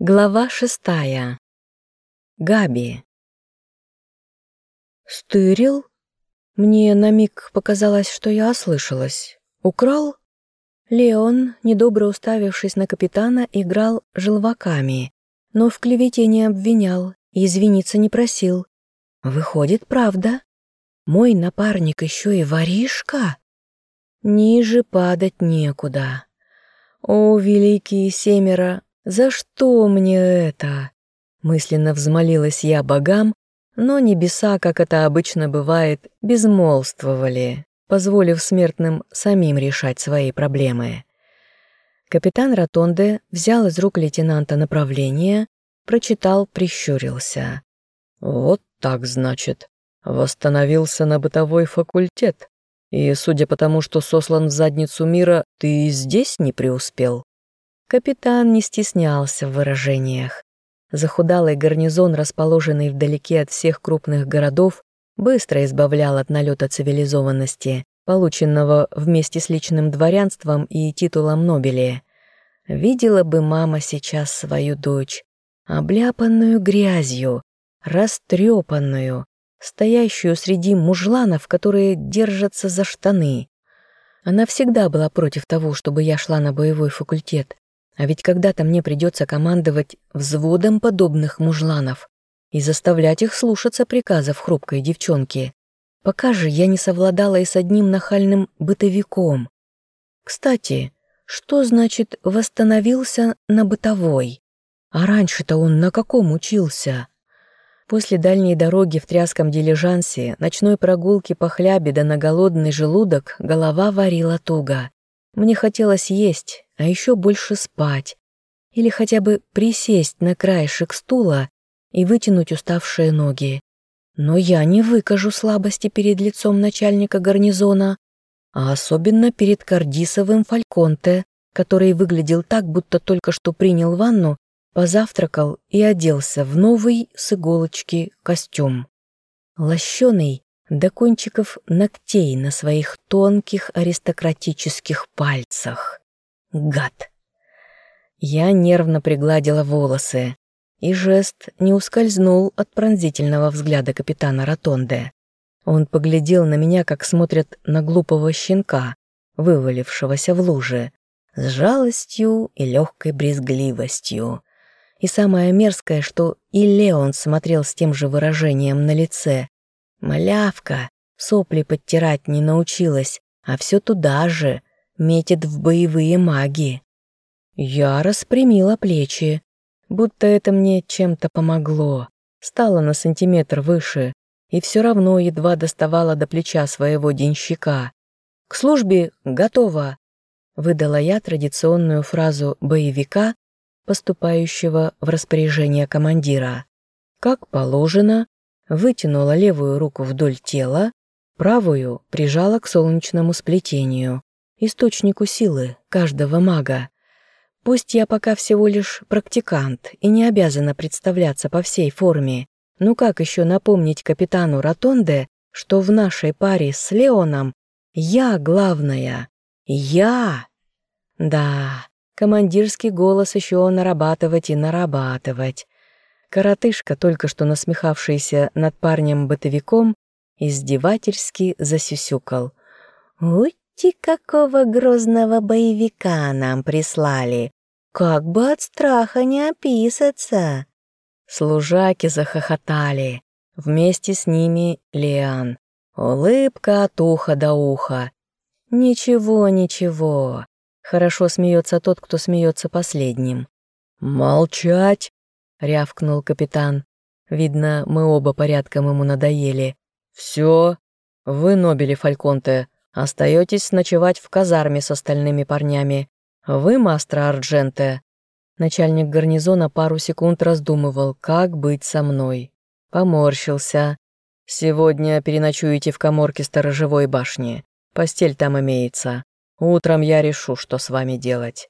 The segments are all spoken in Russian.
Глава шестая. Габи. «Стырил?» Мне на миг показалось, что я ослышалась. «Украл?» Леон, недобро уставившись на капитана, играл желваками, но в клевете не обвинял и извиниться не просил. «Выходит, правда. Мой напарник еще и воришка?» Ниже падать некуда. О, великие семеро, «За что мне это?» Мысленно взмолилась я богам, но небеса, как это обычно бывает, безмолвствовали, позволив смертным самим решать свои проблемы. Капитан Ротонде взял из рук лейтенанта направление, прочитал, прищурился. «Вот так, значит. Восстановился на бытовой факультет. И, судя по тому, что сослан в задницу мира, ты здесь не преуспел?» Капитан не стеснялся в выражениях. Захудалый гарнизон, расположенный вдалеке от всех крупных городов, быстро избавлял от налета цивилизованности, полученного вместе с личным дворянством и титулом Нобели. Видела бы мама сейчас свою дочь, обляпанную грязью, растрепанную, стоящую среди мужланов, которые держатся за штаны. Она всегда была против того, чтобы я шла на боевой факультет, а ведь когда-то мне придется командовать взводом подобных мужланов и заставлять их слушаться приказов хрупкой девчонки. Пока же я не совладала и с одним нахальным бытовиком. Кстати, что значит «восстановился на бытовой»? А раньше-то он на каком учился? После дальней дороги в тряском дилижансе, ночной прогулки по хлябе да на голодный желудок голова варила туго. Мне хотелось есть, а еще больше спать. Или хотя бы присесть на краешек стула и вытянуть уставшие ноги. Но я не выкажу слабости перед лицом начальника гарнизона, а особенно перед Кардисовым Фальконте, который выглядел так, будто только что принял ванну, позавтракал и оделся в новый с иголочки костюм. Лощеный до кончиков ногтей на своих тонких аристократических пальцах. Гад. Я нервно пригладила волосы, и жест не ускользнул от пронзительного взгляда капитана Ротонде. Он поглядел на меня, как смотрят на глупого щенка, вывалившегося в луже, с жалостью и легкой брезгливостью. И самое мерзкое, что и Леон смотрел с тем же выражением на лице. Малявка, сопли подтирать не научилась, а все туда же, метит в боевые маги. Я распрямила плечи, будто это мне чем-то помогло. Стала на сантиметр выше и все равно едва доставала до плеча своего денщика. «К службе готова!» выдала я традиционную фразу боевика, поступающего в распоряжение командира. Как положено, вытянула левую руку вдоль тела, правую прижала к солнечному сплетению источнику силы каждого мага. Пусть я пока всего лишь практикант и не обязана представляться по всей форме, но как еще напомнить капитану Ротонде, что в нашей паре с Леоном я главная? Я! Да, командирский голос еще нарабатывать и нарабатывать. Коротышка, только что насмехавшийся над парнем-бытовиком, издевательски засюсюкал. «Ой, Ти какого грозного боевика нам прислали! Как бы от страха не описаться!» Служаки захохотали. Вместе с ними Лиан. Улыбка от уха до уха. «Ничего, ничего. Хорошо смеется тот, кто смеется последним». «Молчать!» — рявкнул капитан. Видно, мы оба порядком ему надоели. «Все, вы, Нобели Фальконте, Остаетесь ночевать в казарме с остальными парнями. Вы, мастер Ардженте». Начальник гарнизона пару секунд раздумывал, как быть со мной. Поморщился. «Сегодня переночуете в коморке сторожевой башни. Постель там имеется. Утром я решу, что с вами делать».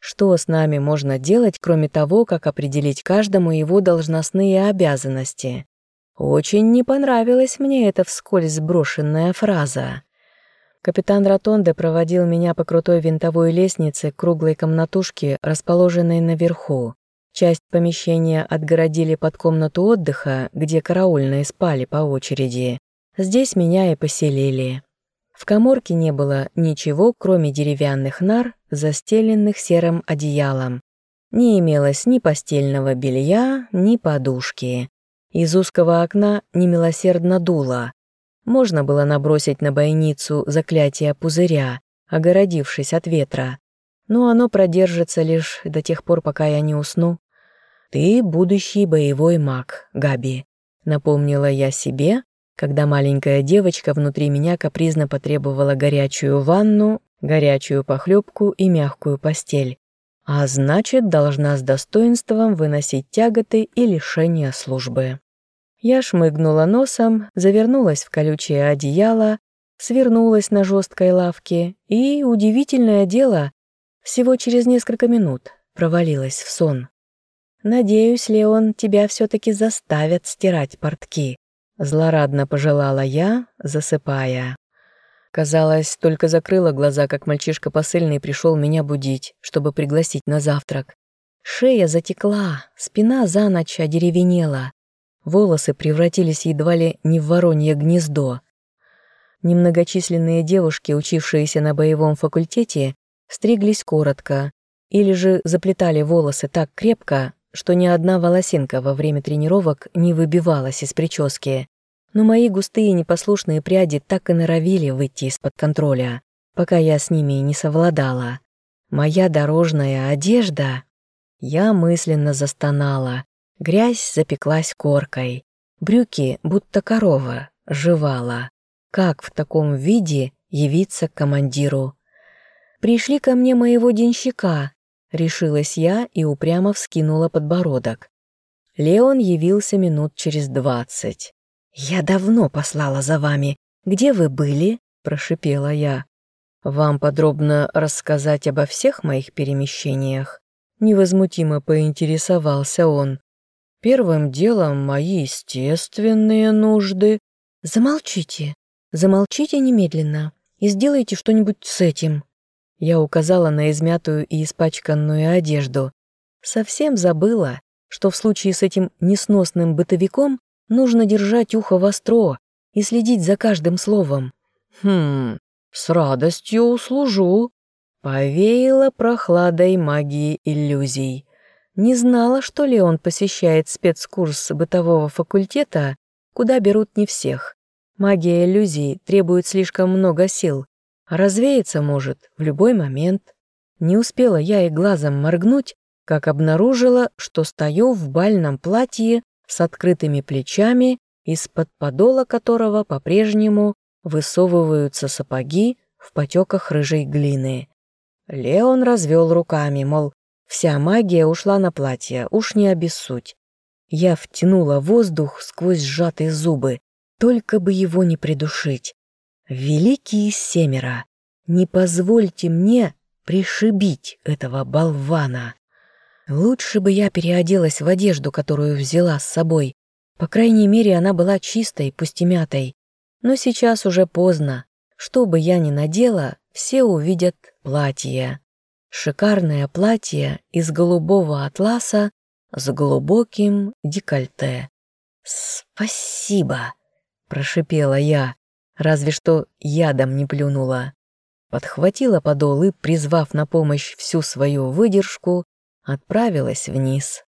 Что с нами можно делать, кроме того, как определить каждому его должностные обязанности? Очень не понравилась мне эта вскользь сброшенная фраза. Капитан Ротонде проводил меня по крутой винтовой лестнице круглой комнатушке, расположенной наверху. Часть помещения отгородили под комнату отдыха, где караульные спали по очереди. Здесь меня и поселили. В коморке не было ничего, кроме деревянных нар, застеленных серым одеялом. Не имелось ни постельного белья, ни подушки. Из узкого окна немилосердно дуло. Можно было набросить на бойницу заклятие пузыря, огородившись от ветра. Но оно продержится лишь до тех пор, пока я не усну. «Ты будущий боевой маг, Габи», — напомнила я себе, когда маленькая девочка внутри меня капризно потребовала горячую ванну, горячую похлебку и мягкую постель. А значит, должна с достоинством выносить тяготы и лишения службы. Я шмыгнула носом, завернулась в колючее одеяло, свернулась на жесткой лавке и, удивительное дело, всего через несколько минут провалилась в сон. «Надеюсь, Леон, тебя все-таки заставят стирать портки», злорадно пожелала я, засыпая. Казалось, только закрыла глаза, как мальчишка посыльный пришел меня будить, чтобы пригласить на завтрак. Шея затекла, спина за ночь одеревенела. Волосы превратились едва ли не в воронье гнездо. Немногочисленные девушки, учившиеся на боевом факультете, стриглись коротко или же заплетали волосы так крепко, что ни одна волосинка во время тренировок не выбивалась из прически. Но мои густые непослушные пряди так и норовили выйти из-под контроля, пока я с ними не совладала. Моя дорожная одежда... Я мысленно застонала, Грязь запеклась коркой. Брюки, будто корова, жевала. Как в таком виде явиться к командиру? «Пришли ко мне моего денщика», — решилась я и упрямо вскинула подбородок. Леон явился минут через двадцать. «Я давно послала за вами. Где вы были?» — прошипела я. «Вам подробно рассказать обо всех моих перемещениях?» Невозмутимо поинтересовался он. Первым делом мои естественные нужды. Замолчите, замолчите немедленно и сделайте что-нибудь с этим. Я указала на измятую и испачканную одежду. Совсем забыла, что в случае с этим несносным бытовиком нужно держать ухо востро и следить за каждым словом. Хм, с радостью услужу. Повеяло прохладой магии иллюзий. Не знала, что Леон посещает спецкурс бытового факультета, куда берут не всех. Магия иллюзий требует слишком много сил, а развеяться может в любой момент. Не успела я и глазом моргнуть, как обнаружила, что стою в бальном платье с открытыми плечами, из-под подола которого по-прежнему высовываются сапоги в потеках рыжей глины. Леон развел руками, мол, Вся магия ушла на платье, уж не обессудь. Я втянула воздух сквозь сжатые зубы, только бы его не придушить. Великие семеро, не позвольте мне пришибить этого болвана. Лучше бы я переоделась в одежду, которую взяла с собой. По крайней мере, она была чистой, пусть и мятой. Но сейчас уже поздно. Что бы я ни надела, все увидят платье. Шикарное платье из голубого атласа с глубоким декольте. «Спасибо!» – прошипела я, разве что ядом не плюнула. Подхватила подол и, призвав на помощь всю свою выдержку, отправилась вниз.